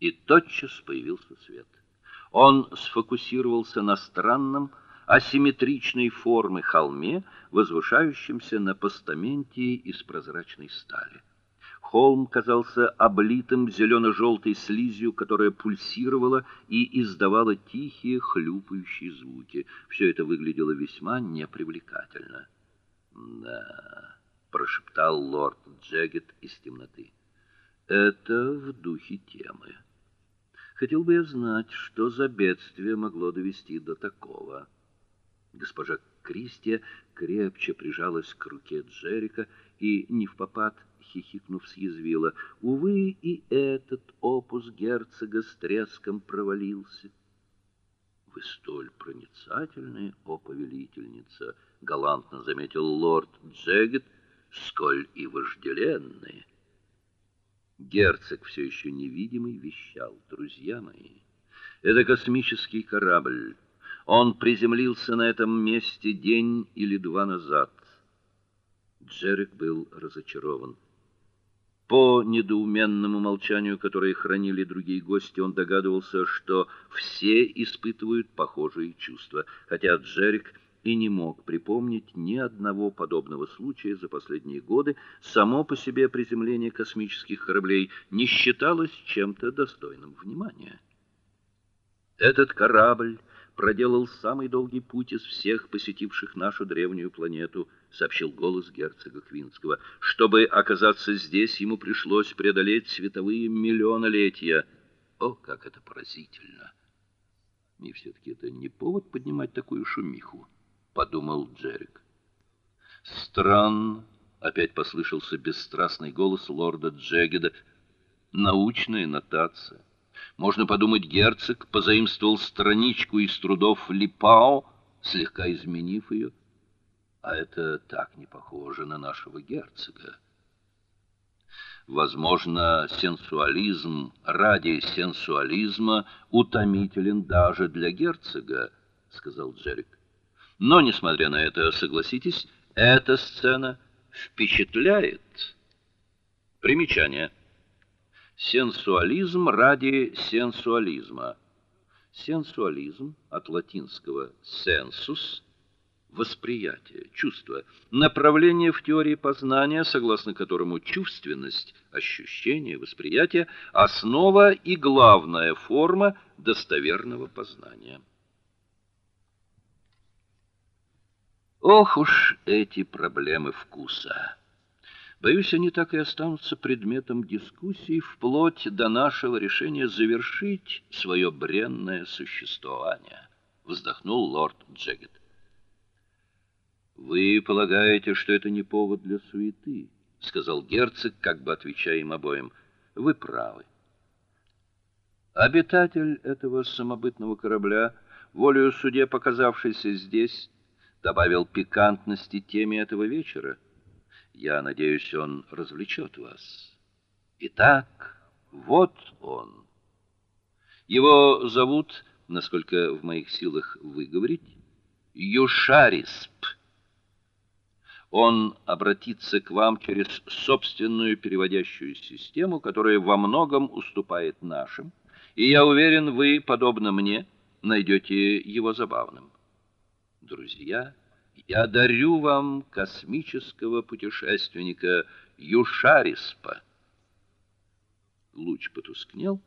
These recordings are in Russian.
И тотчас появился свет. Он сфокусировался на странном асимметричной формы холме, возвышающемся на постаменте из прозрачной стали. Холм казался облитым зелено желтой слизью, которая пульсировала и издавала тихие хлюпающие звуки. Все это выглядело весьма непривлекательно. "Да", прошептал лорд Джегет из темноты. "Это в духе темы. Хотел бы я знать, что за бедствие могло довести до такого". Госпожа Кристия крепче прижалась к руке Джерика и не в попад хихикнув съязвила: "Увы, и этот опус герцога с треском провалился". "Вы столь проницательны, о повелительница", галантно заметил лорд Джегет, "сколь и вожделенные". Герцог все еще невидимый вещал: "Друзья мои, это космический корабль. Он приземлился на этом месте день или два назад". Джерик был разочарован. По недоуменному молчанию, которое хранили другие гости, он догадывался, что все испытывают похожие чувства, хотя Джерик и не мог припомнить ни одного подобного случая за последние годы. Само по себе приземление космических кораблей не считалось чем-то достойным внимания. Этот корабль проделал самый долгий путь из всех посетивших нашу древнюю планету сообщил голос герцога Квинского. Чтобы оказаться здесь, ему пришлось преодолеть световые миллионолетия. О, как это поразительно. И все таки это не повод поднимать такую шумиху, подумал Джерик. Странно, опять послышался бесстрастный голос лорда Джегеда. Научная нотация. Можно подумать, герцог позаимствовал страничку из трудов Липао, слегка изменив ее. А это так не похоже на нашего герцога. Возможно, сенсуализм ради сенсуализма утомителен даже для герцога, сказал Джерик. Но несмотря на это, согласитесь, эта сцена впечатляет. Примечание. Сенсуализм ради сенсуализма. Сенсуализм от латинского sensus восприятие, чувство, направление в теории познания, согласно которому чувственность, ощущение, восприятие основа и главная форма достоверного познания. Ох уж эти проблемы вкуса. Боюсь, они так и останутся предметом дискуссий вплоть до нашего решения завершить свое бренное существование, вздохнул лорд Джегет. Вы полагаете, что это не повод для суеты, сказал герцог, как бы отвечая им обоим. Вы правы. Обитатель этого самобытного корабля, волею судье показавшийся здесь, добавил пикантности теме этого вечера. Я надеюсь, он развлечет вас. Итак, вот он. Его зовут, насколько в моих силах выговорить, Юшарисп он обратится к вам через собственную переводящую систему, которая во многом уступает нашим, и я уверен, вы, подобно мне, найдете его забавным. Друзья, я дарю вам космического путешественника Юшариспа. Луч потускнел,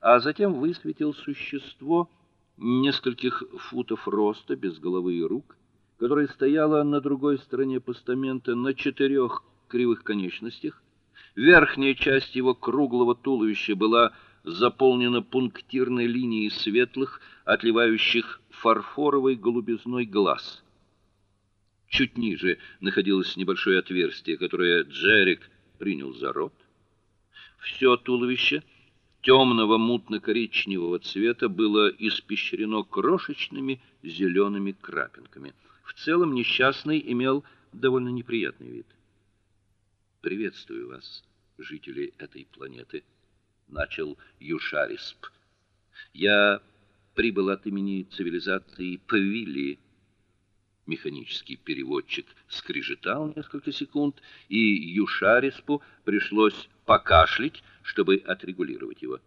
а затем высветил существо нескольких футов роста, без головы и рук, которая стояла на другой стороне постамента на четырех кривых конечностях. Верхняя часть его круглого туловища была заполнена пунктирной линией светлых, отливающих фарфоровой голубизной глаз. Чуть ниже находилось небольшое отверстие, которое Джерик принял за рот. Все туловище темного мутно-коричневого цвета было испещрено крошечными зелеными крапинками. В целом несчастный имел довольно неприятный вид. Приветствую вас, жители этой планеты, начал Юшарисп. Я прибыл от имени цивилизации Павили. Механический переводчик скрежетал несколько секунд, и Юшариспу пришлось покашлять, чтобы отрегулировать его.